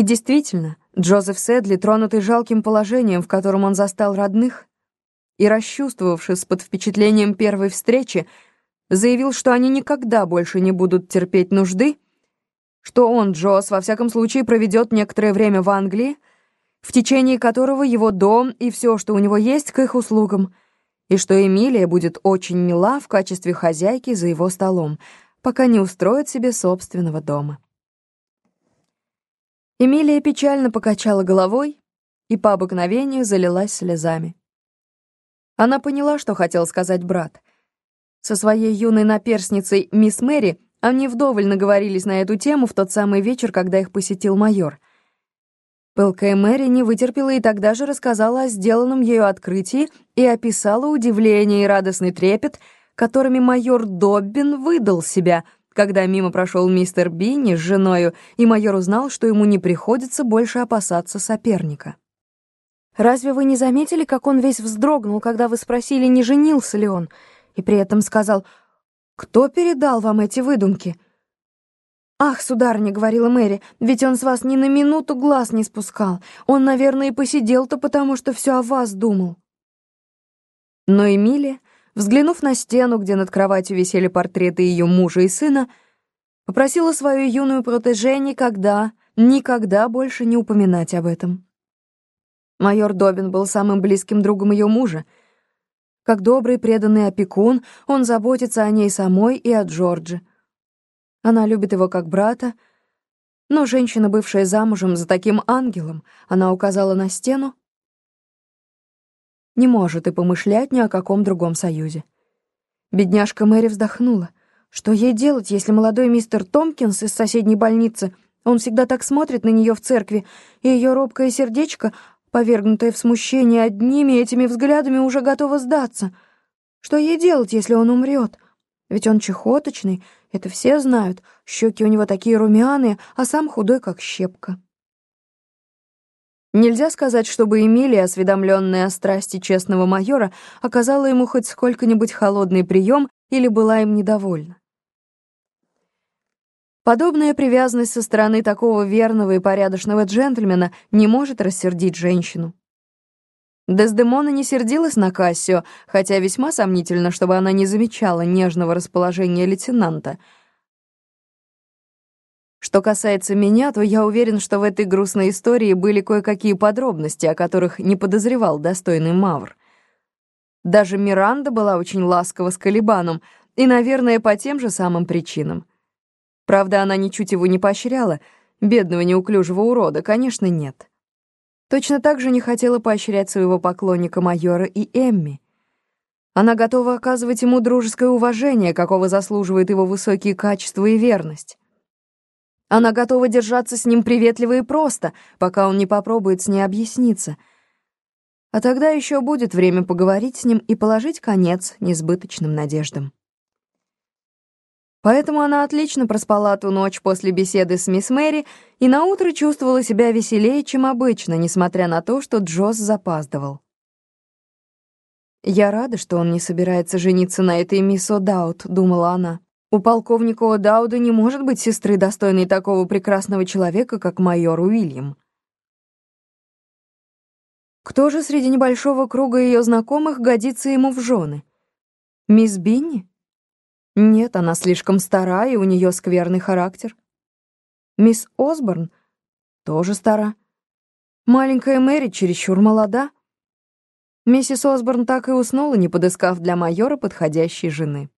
И действительно, Джозеф Сэдли, тронутый жалким положением, в котором он застал родных, и расчувствовавшись под впечатлением первой встречи, заявил, что они никогда больше не будут терпеть нужды, что он, Джоз, во всяком случае проведет некоторое время в Англии, в течение которого его дом и все, что у него есть, к их услугам, и что Эмилия будет очень мила в качестве хозяйки за его столом, пока не устроит себе собственного дома. Эмилия печально покачала головой и по обыкновению залилась слезами. Она поняла, что хотел сказать брат. Со своей юной наперсницей мисс Мэри они вдоволь наговорились на эту тему в тот самый вечер, когда их посетил майор. Пылкая Мэри не вытерпела и тогда же рассказала о сделанном ею открытии и описала удивление и радостный трепет, которыми майор Доббин выдал себя — когда мимо прошел мистер Бинни с женою, и майор узнал, что ему не приходится больше опасаться соперника. «Разве вы не заметили, как он весь вздрогнул, когда вы спросили, не женился ли он, и при этом сказал, «Кто передал вам эти выдумки?» «Ах, сударыня», — говорила Мэри, — «ведь он с вас ни на минуту глаз не спускал. Он, наверное, и посидел-то потому, что все о вас думал». Но Эмилия взглянув на стену, где над кроватью висели портреты ее мужа и сына, попросила свою юную протеже никогда, никогда больше не упоминать об этом. Майор Добин был самым близким другом ее мужа. Как добрый преданный опекун, он заботится о ней самой и о Джордже. Она любит его как брата, но женщина, бывшая замужем за таким ангелом, она указала на стену, не может и помышлять ни о каком другом союзе. Бедняжка Мэри вздохнула. Что ей делать, если молодой мистер Томпкинс из соседней больницы, он всегда так смотрит на нее в церкви, и ее робкое сердечко, повергнутое в смущение одними этими взглядами, уже готово сдаться. Что ей делать, если он умрет? Ведь он чехоточный, это все знают, щеки у него такие румяные, а сам худой, как щепка. Нельзя сказать, чтобы Эмилия, осведомленная о страсти честного майора, оказала ему хоть сколько-нибудь холодный прием или была им недовольна. Подобная привязанность со стороны такого верного и порядочного джентльмена не может рассердить женщину. Дездемона не сердилась на Кассио, хотя весьма сомнительно, чтобы она не замечала нежного расположения лейтенанта — что касается меня, то я уверен, что в этой грустной истории были кое-какие подробности, о которых не подозревал достойный Мавр. Даже Миранда была очень ласкова с Калибаном, и, наверное, по тем же самым причинам. Правда, она ничуть его не поощряла, бедного неуклюжего урода, конечно, нет. Точно так же не хотела поощрять своего поклонника майора и Эмми. Она готова оказывать ему дружеское уважение, какого заслуживают его высокие качества и верность. Она готова держаться с ним приветливо и просто, пока он не попробует с ней объясниться. А тогда еще будет время поговорить с ним и положить конец несбыточным надеждам. Поэтому она отлично проспала ту ночь после беседы с мисс Мэри и наутро чувствовала себя веселее, чем обычно, несмотря на то, что Джосс запаздывал. «Я рада, что он не собирается жениться на этой мисс О'Даут», — думала она. У полковника О'Дауда не может быть сестры, достойной такого прекрасного человека, как майор Уильям. Кто же среди небольшого круга ее знакомых годится ему в жены? Мисс Бинни? Нет, она слишком стара, и у нее скверный характер. Мисс Осборн? Тоже стара. Маленькая Мэри чересчур молода. Миссис Осборн так и уснула, не подыскав для майора подходящей жены.